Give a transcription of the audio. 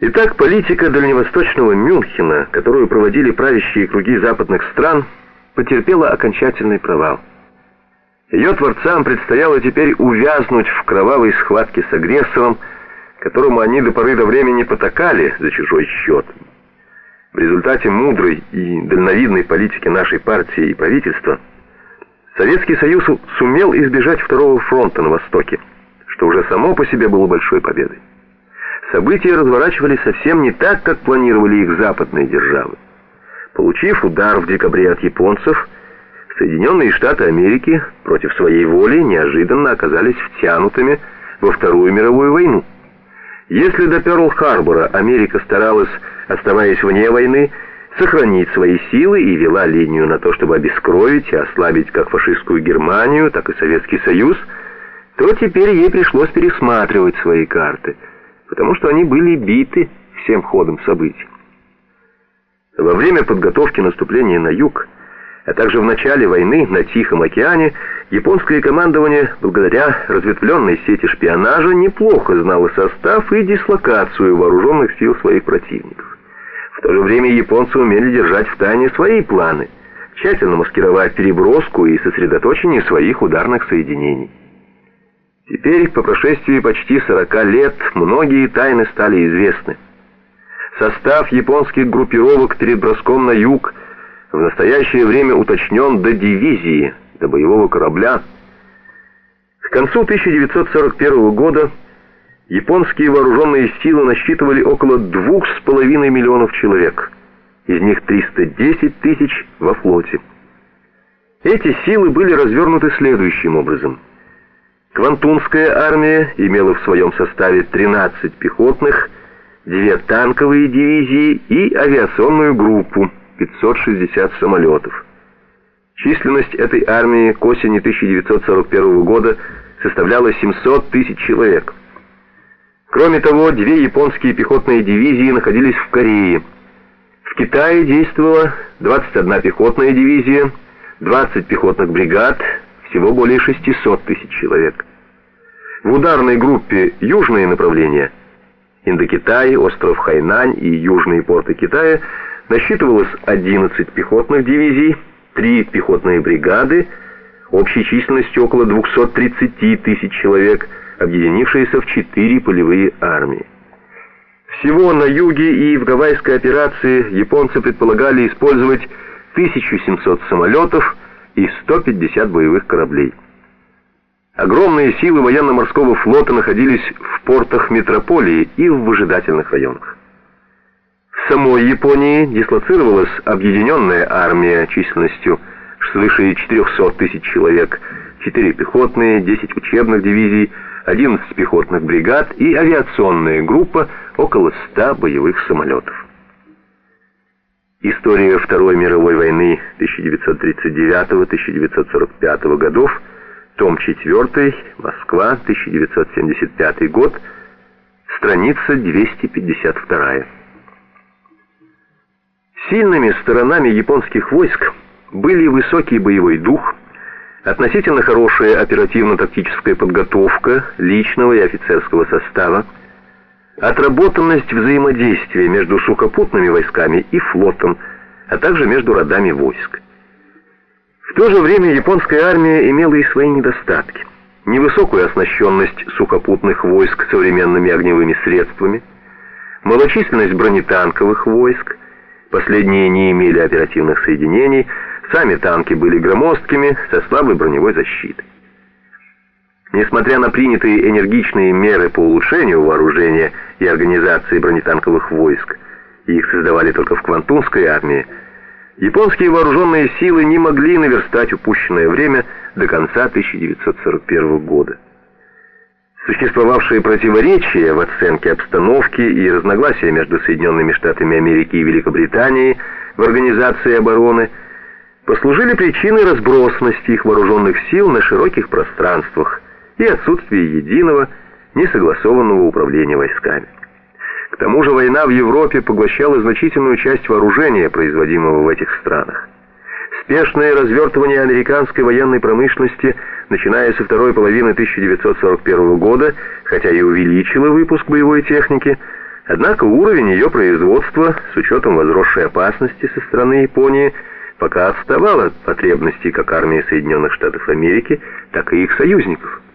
Итак, политика дальневосточного Мюнхена, которую проводили правящие круги западных стран, потерпела окончательный провал. Ее творцам предстояло теперь увязнуть в кровавой схватке с агрессором, которому они до поры до времени потакали за чужой счет. В результате мудрой и дальновидной политики нашей партии и правительства Советский Союз сумел избежать второго фронта на Востоке, что уже само по себе было большой победой события разворачивались совсем не так, как планировали их западные державы. Получив удар в декабре от японцев, Соединенные Штаты Америки против своей воли неожиданно оказались втянутыми во Вторую мировую войну. Если до Пёрл-Харбора Америка старалась, оставаясь вне войны, сохранить свои силы и вела линию на то, чтобы обескровить и ослабить как фашистскую Германию, так и Советский Союз, то теперь ей пришлось пересматривать свои карты – потому что они были биты всем ходом событий. Во время подготовки наступления на юг, а также в начале войны на Тихом океане, японское командование, благодаря разветвленной сети шпионажа, неплохо знало состав и дислокацию вооруженных сил своих противников. В то же время японцы умели держать в тайне свои планы, тщательно маскировать переброску и сосредоточение своих ударных соединений. Теперь, по прошествии почти 40 лет, многие тайны стали известны. Состав японских группировок перед броском на юг в настоящее время уточнен до дивизии, до боевого корабля. К концу 1941 года японские вооруженные силы насчитывали около 2,5 миллионов человек, из них 310 тысяч во флоте. Эти силы были развернуты следующим образом – Квантунская армия имела в своем составе 13 пехотных, две танковые дивизии и авиационную группу 560 самолетов. Численность этой армии к осени 1941 года составляла 700 тысяч человек. Кроме того, две японские пехотные дивизии находились в Корее. В Китае действовала 21 пехотная дивизия, 20 пехотных бригад, всего более 600 тысяч человек. В ударной группе южные направления Индокитай, остров Хайнань и южные порты Китая насчитывалось 11 пехотных дивизий, 3 пехотные бригады, общей численностью около 230 тысяч человек, объединившиеся в 4 полевые армии. Всего на юге и в Гавайской операции японцы предполагали использовать 1700 самолетов и 150 боевых кораблей. Огромные силы военно-морского флота находились в портах метрополии и в выжидательных районах. В самой Японии дислоцировалась объединенная армия численностью свыше 400 тысяч человек, 4 пехотные, 10 учебных дивизий, 11 пехотных бригад и авиационная группа около 100 боевых самолетов. История Второй мировой войны 1939-1945 годов – том 4, Москва, 1975 год, страница 252. Сильными сторонами японских войск были высокий боевой дух, относительно хорошая оперативно-тактическая подготовка личного и офицерского состава, отработанность взаимодействия между сухопутными войсками и флотом, а также между родами войск. В то же время японская армия имела и свои недостатки. Невысокую оснащенность сухопутных войск современными огневыми средствами, малочисленность бронетанковых войск, последние не имели оперативных соединений, сами танки были громоздкими, со слабой броневой защитой. Несмотря на принятые энергичные меры по улучшению вооружения и организации бронетанковых войск, их создавали только в Квантунской армии, Японские вооруженные силы не могли наверстать упущенное время до конца 1941 года. Существовавшие противоречия в оценке обстановки и разногласия между Соединенными Штатами Америки и Великобританией в организации обороны послужили причиной разбросанности их вооруженных сил на широких пространствах и отсутствия единого, несогласованного управления войсками. К тому же война в Европе поглощала значительную часть вооружения, производимого в этих странах. Спешное развертывание американской военной промышленности, начиная со второй половины 1941 года, хотя и увеличило выпуск боевой техники, Однако уровень ее производства, с учетом возросшей опасности со стороны Японии, пока отставал от потребностей как армии Соединенных Штатов Америки, так и их союзников –